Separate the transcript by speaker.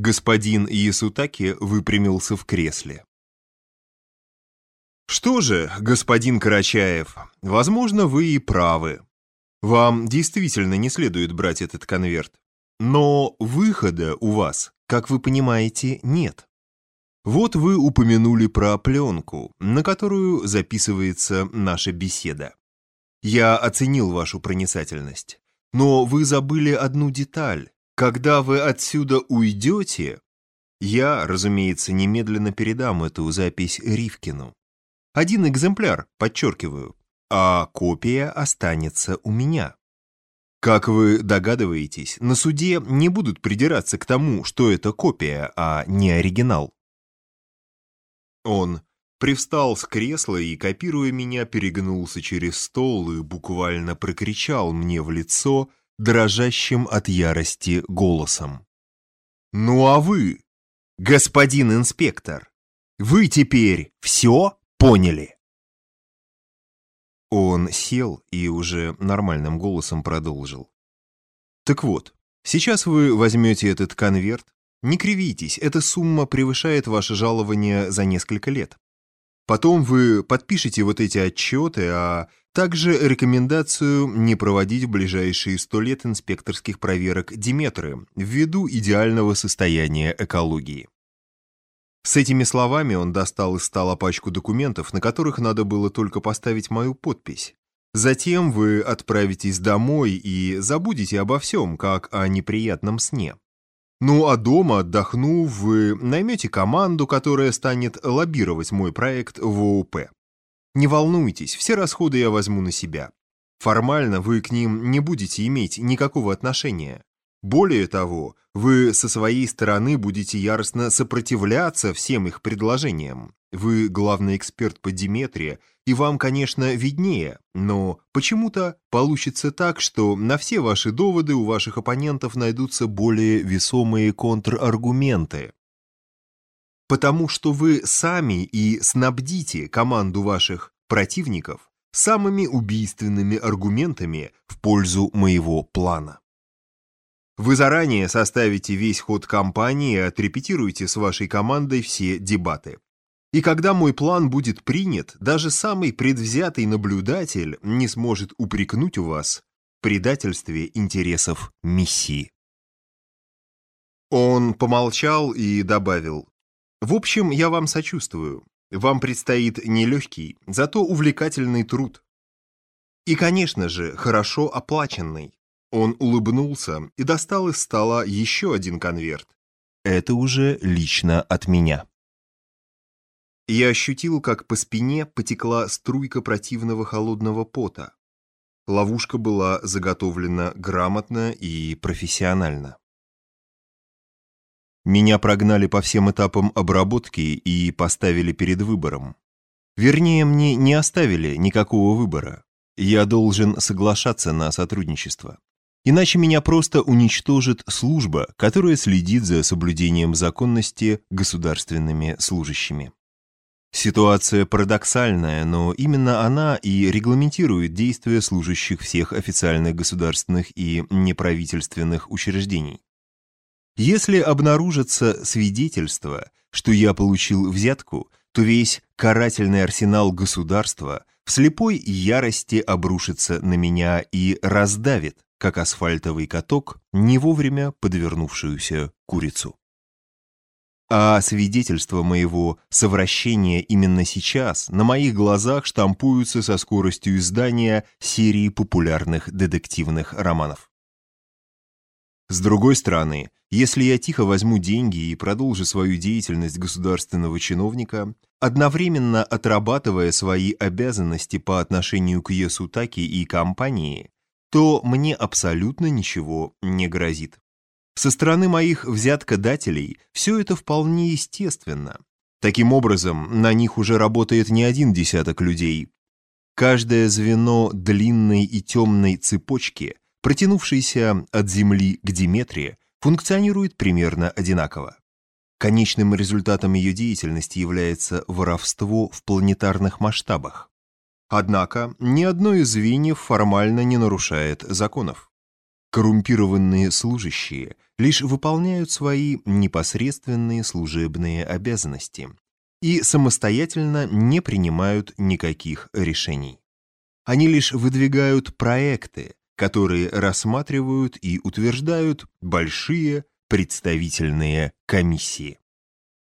Speaker 1: Господин Ясутаки выпрямился в кресле. Что же, господин Карачаев, возможно, вы и правы. Вам действительно не следует брать этот конверт. Но выхода у вас, как вы понимаете, нет. Вот вы упомянули про пленку, на которую записывается наша беседа. Я оценил вашу проницательность. Но вы забыли одну деталь. Когда вы отсюда уйдете, я, разумеется, немедленно передам эту запись Ривкину. Один экземпляр, подчеркиваю, а копия останется у меня. Как вы догадываетесь, на суде не будут придираться к тому, что это копия, а не оригинал. Он привстал с кресла и, копируя меня, перегнулся через стол и буквально прокричал мне в лицо дрожащим от ярости голосом. «Ну а вы, господин инспектор, вы теперь все поняли?» Он сел и уже нормальным голосом продолжил. «Так вот, сейчас вы возьмете этот конверт, не кривитесь, эта сумма превышает ваше жалование за несколько лет. Потом вы подпишете вот эти отчеты, а также рекомендацию не проводить в ближайшие сто лет инспекторских проверок Диметры ввиду идеального состояния экологии. С этими словами он достал из стола пачку документов, на которых надо было только поставить мою подпись. Затем вы отправитесь домой и забудете обо всем, как о неприятном сне. Ну а дома, отдохнув, вы наймете команду, которая станет лоббировать мой проект в ОУП. Не волнуйтесь, все расходы я возьму на себя. Формально вы к ним не будете иметь никакого отношения. Более того, вы со своей стороны будете яростно сопротивляться всем их предложениям. Вы главный эксперт по Диметрии, и вам, конечно, виднее, но почему-то получится так, что на все ваши доводы у ваших оппонентов найдутся более весомые контраргументы. Потому что вы сами и снабдите команду ваших противников самыми убийственными аргументами в пользу моего плана. Вы заранее составите весь ход кампании и отрепетируете с вашей командой все дебаты. И когда мой план будет принят, даже самый предвзятый наблюдатель не сможет упрекнуть у вас в предательстве интересов миссии. Он помолчал и добавил, «В общем, я вам сочувствую. Вам предстоит нелегкий, зато увлекательный труд. И, конечно же, хорошо оплаченный. Он улыбнулся и достал из стола еще один конверт. Это уже лично от меня. Я ощутил, как по спине потекла струйка противного холодного пота. Ловушка была заготовлена грамотно и профессионально. Меня прогнали по всем этапам обработки и поставили перед выбором. Вернее, мне не оставили никакого выбора. Я должен соглашаться на сотрудничество. Иначе меня просто уничтожит служба, которая следит за соблюдением законности государственными служащими. Ситуация парадоксальная, но именно она и регламентирует действия служащих всех официальных государственных и неправительственных учреждений. Если обнаружится свидетельство, что я получил взятку, то весь карательный арсенал государства в слепой ярости обрушится на меня и раздавит, как асфальтовый каток, не вовремя подвернувшуюся курицу. А свидетельства моего совращения именно сейчас на моих глазах штампуются со скоростью издания серии популярных детективных романов. С другой стороны, если я тихо возьму деньги и продолжу свою деятельность государственного чиновника, одновременно отрабатывая свои обязанности по отношению к Есутаки и компании, то мне абсолютно ничего не грозит. Со стороны моих взяткодателей все это вполне естественно. Таким образом, на них уже работает не один десяток людей. Каждое звено длинной и темной цепочки, протянувшейся от Земли к Диметрии, функционирует примерно одинаково. Конечным результатом ее деятельности является воровство в планетарных масштабах. Однако ни одно из звеньев формально не нарушает законов. Коррумпированные служащие лишь выполняют свои непосредственные служебные обязанности и самостоятельно не принимают никаких решений. Они лишь выдвигают проекты, которые рассматривают и утверждают большие представительные комиссии.